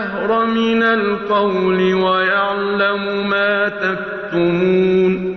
الجهر من القول ويعلم ما تكتمون